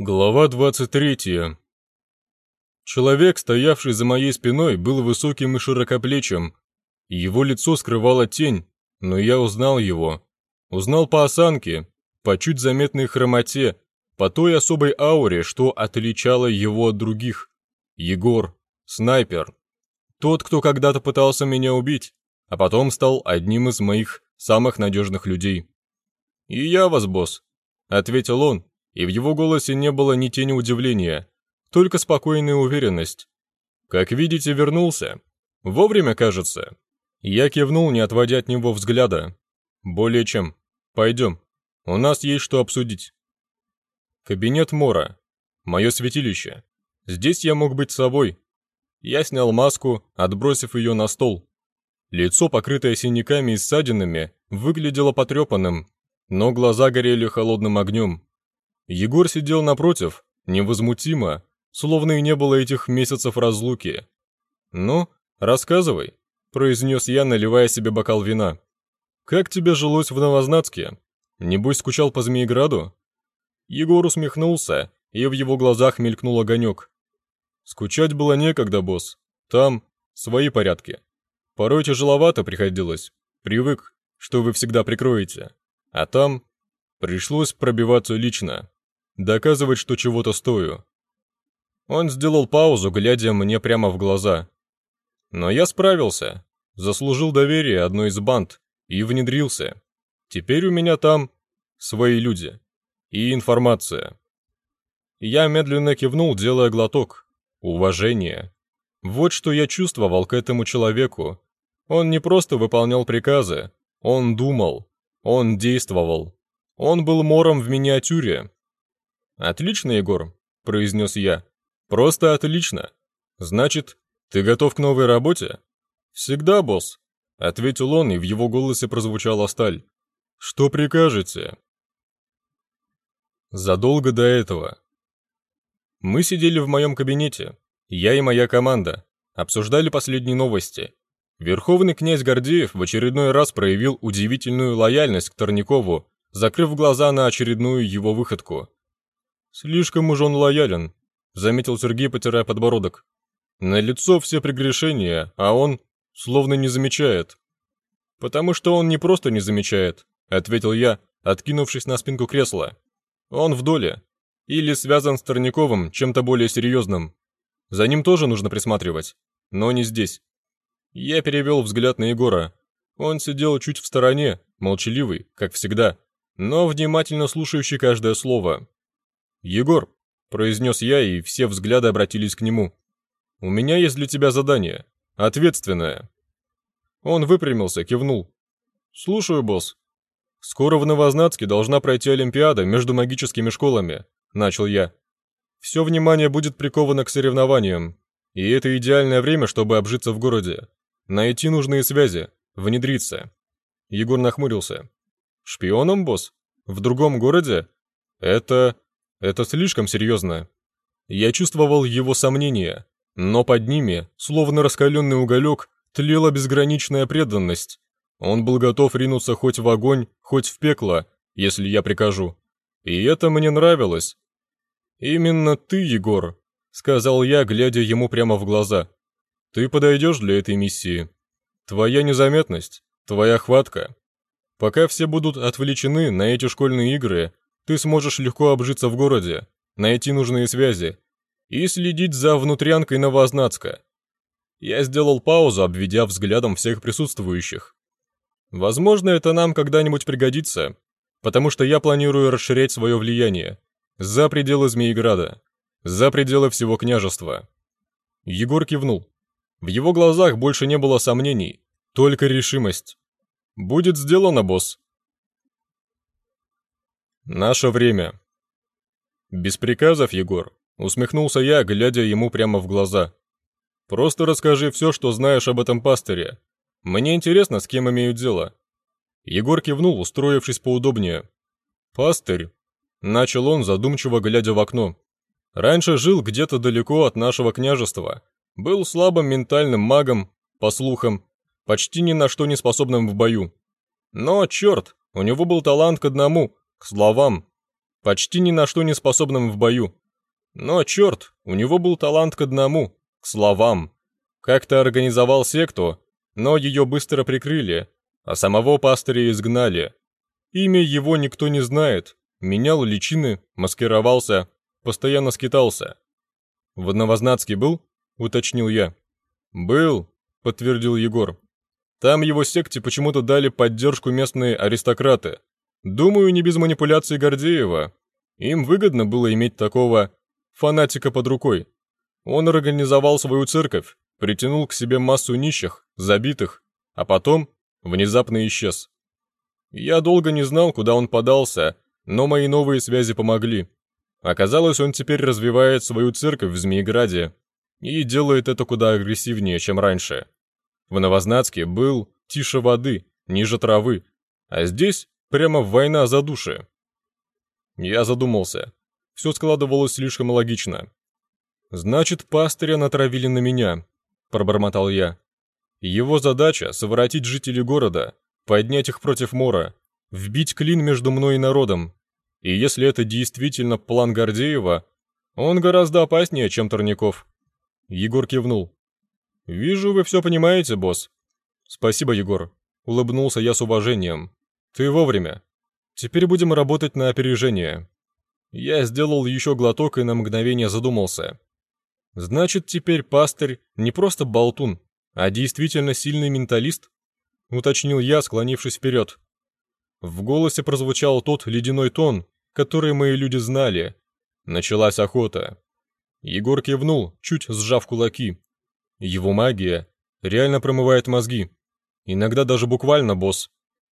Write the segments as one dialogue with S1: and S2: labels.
S1: Глава 23. Человек, стоявший за моей спиной, был высоким и широкоплечим. Его лицо скрывала тень, но я узнал его. Узнал по осанке, по чуть заметной хромоте, по той особой ауре, что отличало его от других. Егор, снайпер. Тот, кто когда-то пытался меня убить, а потом стал одним из моих самых надежных людей. «И я вас, босс», — ответил он, и в его голосе не было ни тени удивления, только спокойная уверенность. «Как видите, вернулся. Вовремя, кажется». Я кивнул, не отводя от него взгляда. «Более чем. Пойдем. У нас есть что обсудить». Кабинет Мора. Мое святилище. Здесь я мог быть собой. Я снял маску, отбросив ее на стол. Лицо, покрытое синяками и ссадинами, выглядело потрепанным, но глаза горели холодным огнем. Егор сидел напротив, невозмутимо, словно и не было этих месяцев разлуки. «Ну, рассказывай», — произнес я, наливая себе бокал вина. «Как тебе жилось в Новознатске? Небось, скучал по Змееграду?» Егор усмехнулся, и в его глазах мелькнул огонек. «Скучать было некогда, босс. Там свои порядки. Порой тяжеловато приходилось. Привык, что вы всегда прикроете. А там пришлось пробиваться лично доказывать, что чего-то стою. Он сделал паузу, глядя мне прямо в глаза. Но я справился, заслужил доверие одной из банд и внедрился. Теперь у меня там свои люди и информация. Я медленно кивнул, делая глоток. Уважение. Вот что я чувствовал к этому человеку. Он не просто выполнял приказы, он думал, он действовал. Он был мором в миниатюре, «Отлично, Егор», — произнес я. «Просто отлично. Значит, ты готов к новой работе?» «Всегда, босс», — ответил он, и в его голосе прозвучала сталь. «Что прикажете?» Задолго до этого. Мы сидели в моем кабинете, я и моя команда, обсуждали последние новости. Верховный князь Гордеев в очередной раз проявил удивительную лояльность к Торникову, закрыв глаза на очередную его выходку. «Слишком уж он лоялен», — заметил Сергей, потирая подбородок. «На лицо все прегрешения, а он словно не замечает». «Потому что он не просто не замечает», — ответил я, откинувшись на спинку кресла. «Он в доле. Или связан с Торняковым чем-то более серьезным. За ним тоже нужно присматривать, но не здесь». Я перевел взгляд на Егора. Он сидел чуть в стороне, молчаливый, как всегда, но внимательно слушающий каждое слово. «Егор», — произнес я, и все взгляды обратились к нему. «У меня есть для тебя задание. Ответственное». Он выпрямился, кивнул. «Слушаю, босс». «Скоро в Новознатске должна пройти Олимпиада между магическими школами», — начал я. «Все внимание будет приковано к соревнованиям, и это идеальное время, чтобы обжиться в городе. Найти нужные связи, внедриться». Егор нахмурился. «Шпионом, босс? В другом городе? Это...» Это слишком серьезно. Я чувствовал его сомнения, но под ними, словно раскаленный уголек, тлела безграничная преданность. Он был готов ринуться хоть в огонь, хоть в пекло, если я прикажу. И это мне нравилось. «Именно ты, Егор», — сказал я, глядя ему прямо в глаза. «Ты подойдешь для этой миссии. Твоя незаметность, твоя хватка. Пока все будут отвлечены на эти школьные игры, ты сможешь легко обжиться в городе, найти нужные связи и следить за внутрянкой Новоознацка. Я сделал паузу, обведя взглядом всех присутствующих. Возможно, это нам когда-нибудь пригодится, потому что я планирую расширять свое влияние за пределы Змееграда, за пределы всего княжества. Егор кивнул. В его глазах больше не было сомнений, только решимость. «Будет сделано, босс», Наше время. Без приказов, Егор, усмехнулся я, глядя ему прямо в глаза. Просто расскажи все, что знаешь об этом пастыре. Мне интересно, с кем имеют дело. Егор кивнул, устроившись поудобнее. Пастырь, начал он, задумчиво глядя в окно. Раньше жил где-то далеко от нашего княжества. Был слабым ментальным магом, по слухам, почти ни на что не способным в бою. Но, черт, у него был талант к одному к словам. почти ни на что не способным в бою. Но черт, у него был талант к одному, к словам. Как-то организовал секту, но ее быстро прикрыли, а самого пастыря изгнали. Имя его никто не знает, менял личины, маскировался, постоянно скитался. «В Новознатске был?» — уточнил я. «Был», — подтвердил Егор. «Там его секте почему-то дали поддержку местные аристократы. Думаю, не без манипуляций Гордеева. Им выгодно было иметь такого фанатика под рукой. Он организовал свою церковь, притянул к себе массу нищих, забитых, а потом внезапно исчез. Я долго не знал, куда он подался, но мои новые связи помогли. Оказалось, он теперь развивает свою церковь в Змееграде и делает это куда агрессивнее, чем раньше. В Новознатске был тише воды, ниже травы, а здесь прямо война за души. Я задумался. Все складывалось слишком логично. «Значит, пастыря натравили на меня», — пробормотал я. «Его задача — совратить жителей города, поднять их против Мора, вбить клин между мной и народом. И если это действительно план Гордеева, он гораздо опаснее, чем Торняков». Егор кивнул. «Вижу, вы все понимаете, босс». «Спасибо, Егор», — улыбнулся я с уважением. «Ты вовремя. Теперь будем работать на опережение». Я сделал еще глоток и на мгновение задумался. Значит, теперь пастырь не просто болтун, а действительно сильный менталист? Уточнил я, склонившись вперед. В голосе прозвучал тот ледяной тон, который мои люди знали. Началась охота. Егор кивнул, чуть сжав кулаки. Его магия реально промывает мозги. Иногда даже буквально, босс.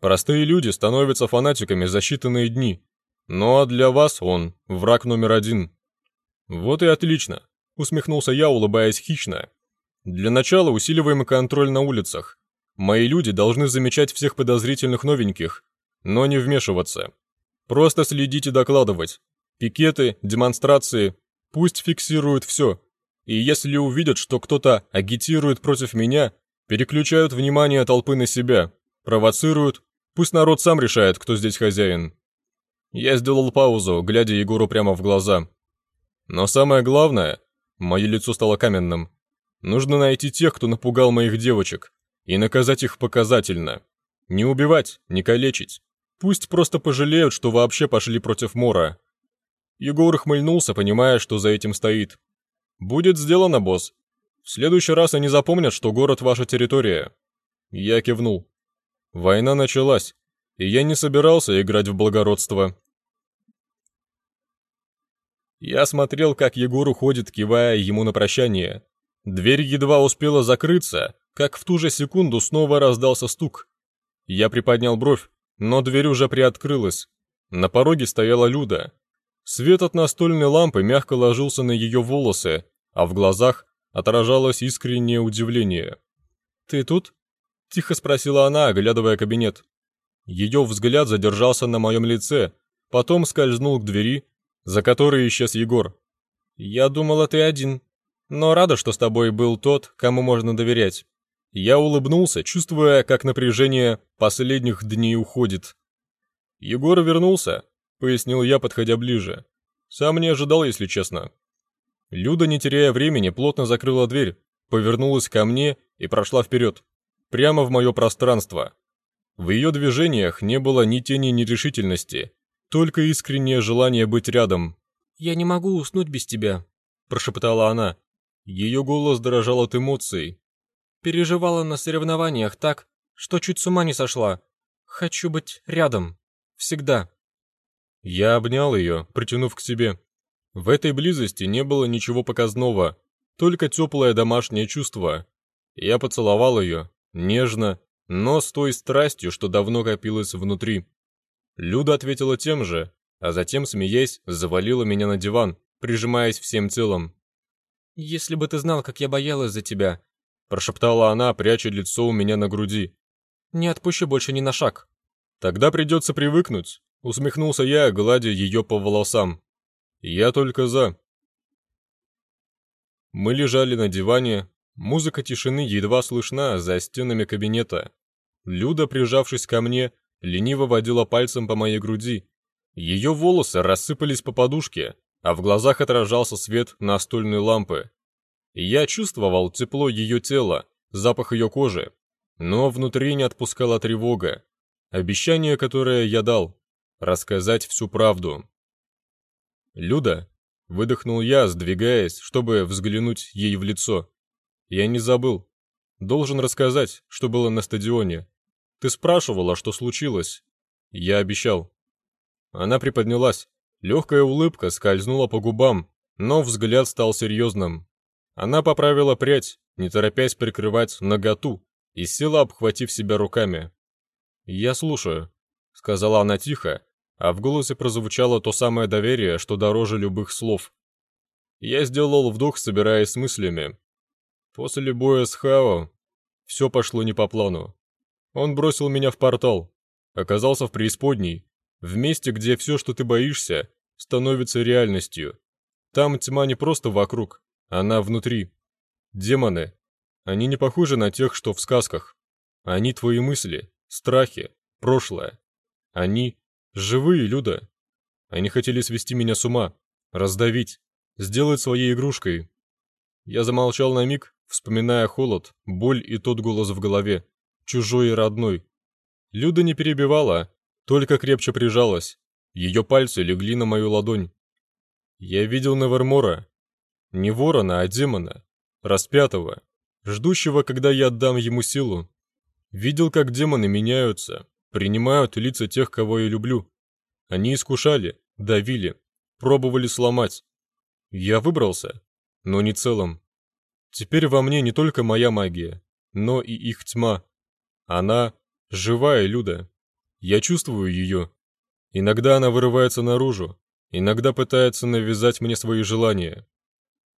S1: Простые люди становятся фанатиками за считанные дни, ну а для вас он враг номер один. Вот и отлично, усмехнулся я, улыбаясь хищно. Для начала усиливаем контроль на улицах. Мои люди должны замечать всех подозрительных новеньких, но не вмешиваться. Просто следить и докладывать. Пикеты, демонстрации, пусть фиксируют все. И если увидят, что кто-то агитирует против меня, переключают внимание толпы на себя, провоцируют, пусть народ сам решает, кто здесь хозяин. Я сделал паузу, глядя Егору прямо в глаза. Но самое главное, мое лицо стало каменным. Нужно найти тех, кто напугал моих девочек, и наказать их показательно. Не убивать, не калечить. Пусть просто пожалеют, что вообще пошли против Мора. Егор хмыльнулся, понимая, что за этим стоит. «Будет сделано, босс. В следующий раз они запомнят, что город ваша территория». Я кивнул. Война началась, и я не собирался играть в благородство. Я смотрел, как Егор уходит, кивая ему на прощание. Дверь едва успела закрыться, как в ту же секунду снова раздался стук. Я приподнял бровь, но дверь уже приоткрылась. На пороге стояла Люда. Свет от настольной лампы мягко ложился на ее волосы, а в глазах отражалось искреннее удивление. «Ты тут?» – тихо спросила она, оглядывая кабинет. Ее взгляд задержался на моем лице, потом скользнул к двери, за которой исчез Егор. «Я думала, ты один, но рада, что с тобой был тот, кому можно доверять». Я улыбнулся, чувствуя, как напряжение последних дней уходит. «Егор вернулся», — пояснил я, подходя ближе. «Сам не ожидал, если честно». Люда, не теряя времени, плотно закрыла дверь, повернулась ко мне и прошла вперед, прямо в мое пространство. В ее движениях не было ни тени нерешительности, только искреннее желание быть рядом. «Я не могу уснуть без тебя», – прошептала она. Ее голос дрожал от эмоций. «Переживала на соревнованиях так, что чуть с ума не сошла. Хочу быть рядом. Всегда». Я обнял ее, притянув к себе. В этой близости не было ничего показного, только теплое домашнее чувство. Я поцеловал ее, нежно, но с той страстью, что давно копилась внутри. Люда ответила тем же, а затем, смеясь, завалила меня на диван, прижимаясь всем телом. «Если бы ты знал, как я боялась за тебя», прошептала она, пряча лицо у меня на груди. «Не отпущу больше ни на шаг». «Тогда придется привыкнуть», усмехнулся я, гладя ее по волосам. «Я только за». Мы лежали на диване, музыка тишины едва слышна за стенами кабинета. Люда, прижавшись ко мне, лениво водила пальцем по моей груди. Ее волосы рассыпались по подушке, а в глазах отражался свет настольной лампы. Я чувствовал тепло ее тела, запах ее кожи, но внутри не отпускала тревога. Обещание, которое я дал — рассказать всю правду. «Люда», — выдохнул я, сдвигаясь, чтобы взглянуть ей в лицо. «Я не забыл. Должен рассказать, что было на стадионе. Ты спрашивала, что случилось. Я обещал». Она приподнялась. Легкая улыбка скользнула по губам, но взгляд стал серьезным. Она поправила прядь, не торопясь прикрывать наготу, и села, обхватив себя руками. «Я слушаю», — сказала она тихо, а в голосе прозвучало то самое доверие, что дороже любых слов. Я сделал вдох, собираясь с мыслями. После боя с Хао все пошло не по плану. Он бросил меня в портал, оказался в преисподней, в месте, где все, что ты боишься, становится реальностью. Там тьма не просто вокруг, она внутри. Демоны. Они не похожи на тех, что в сказках. Они твои мысли, страхи, прошлое. Они живые, Люда. Они хотели свести меня с ума, раздавить, сделать своей игрушкой. Я замолчал на миг, вспоминая холод, боль и тот голос в голове, чужой и родной. Люда не перебивала, только крепче прижалась. Ее пальцы легли на мою ладонь. Я видел Невермора, не ворона, а демона, распятого, ждущего, когда я отдам ему силу. Видел, как демоны меняются, принимают лица тех, кого я люблю. Они искушали, давили, пробовали сломать. Я выбрался, но не целым. Теперь во мне не только моя магия, но и их тьма. Она живая Люда. Я чувствую ее. Иногда она вырывается наружу, иногда пытается навязать мне свои желания.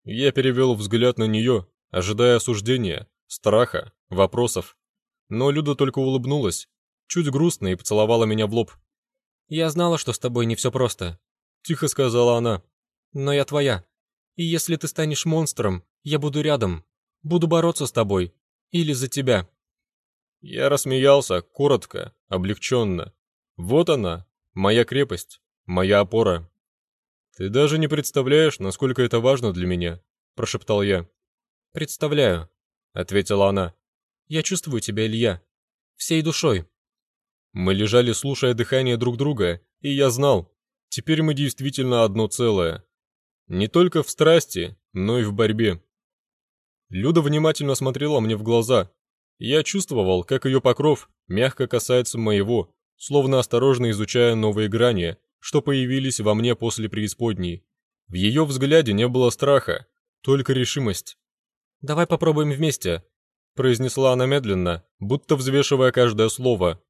S1: Я перевел взгляд на нее, ожидая осуждения, страха, вопросов. Но Люда только улыбнулась, чуть грустно и поцеловала меня в лоб.
S2: «Я знала, что с тобой не все просто», —
S1: тихо сказала она.
S2: «Но я твоя. И если ты станешь монстром, я буду рядом. Буду бороться с тобой. Или за тебя».
S1: Я рассмеялся, коротко, облегченно. Вот она, моя крепость, моя опора. «Ты даже не представляешь, насколько это важно для меня», – прошептал я.
S2: «Представляю», – ответила она. «Я чувствую тебя, Илья. Всей душой».
S1: Мы лежали, слушая дыхание друг друга, и я знал, теперь мы действительно одно целое. Не только в страсти, но и в борьбе. Люда внимательно смотрела мне в глаза. Я чувствовал, как ее покров мягко касается моего, словно осторожно изучая новые грани, что появились во мне после преисподней. В ее взгляде не было страха, только решимость.
S2: «Давай попробуем вместе», — произнесла она медленно, будто взвешивая каждое слово.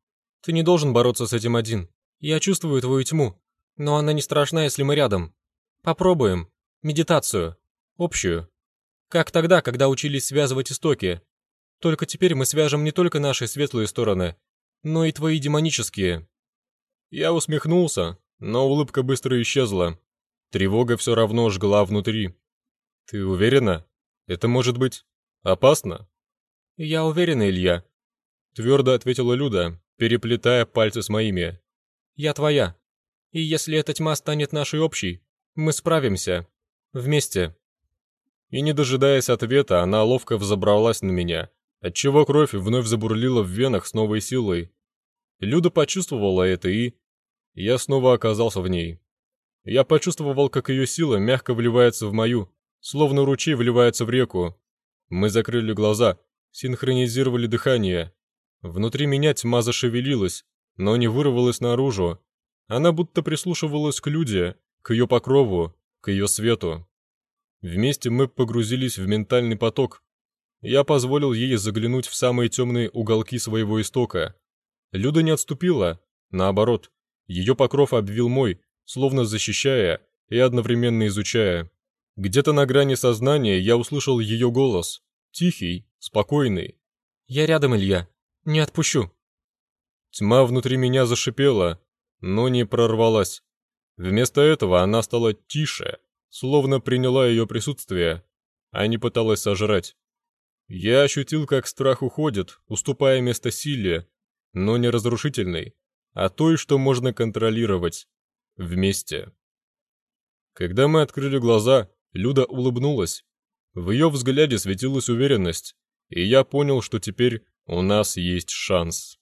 S2: «Ты не должен бороться с этим один. Я чувствую твою тьму, но она не страшна, если мы рядом. Попробуем. Медитацию. Общую. Как тогда, когда учились связывать истоки. Только теперь мы свяжем не только наши светлые стороны, но и твои демонические».
S1: Я усмехнулся, но улыбка быстро исчезла. Тревога все равно жгла внутри. «Ты уверена? Это может быть опасно?»
S2: «Я уверена, Илья», —
S1: твердо ответила Люда, переплетая пальцы с моими.
S2: «Я твоя. И если эта тьма станет нашей общей, мы справимся. Вместе».
S1: И не дожидаясь ответа, она ловко взобралась на меня, отчего кровь вновь забурлила в венах с новой силой. Люда почувствовала это и, я снова оказался в ней. Я почувствовал, как ее сила мягко вливается в мою, словно ручей вливается в реку. Мы закрыли глаза, синхронизировали дыхание. Внутри меня тьма зашевелилась, но не вырвалась наружу. Она будто прислушивалась к Люде, к ее покрову, к ее свету. Вместе мы погрузились в ментальный поток. Я позволил ей заглянуть в самые темные уголки своего истока. Люда не отступила, наоборот, ее покров обвил мой, словно защищая и одновременно изучая. Где-то на грани сознания я услышал ее голос. Тихий, спокойный.
S2: «Я рядом, Илья. Не отпущу».
S1: Тьма внутри меня зашипела, но не прорвалась. Вместо этого она стала тише, словно приняла ее присутствие, а не пыталась сожрать. Я ощутил, как страх уходит, уступая место силе, но не разрушительной, а той, что можно контролировать. вместе. Когда мы открыли глаза, Люда улыбнулась. В ее взгляде светилась уверенность, и я понял, что теперь у нас есть шанс.